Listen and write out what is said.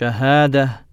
شهادة.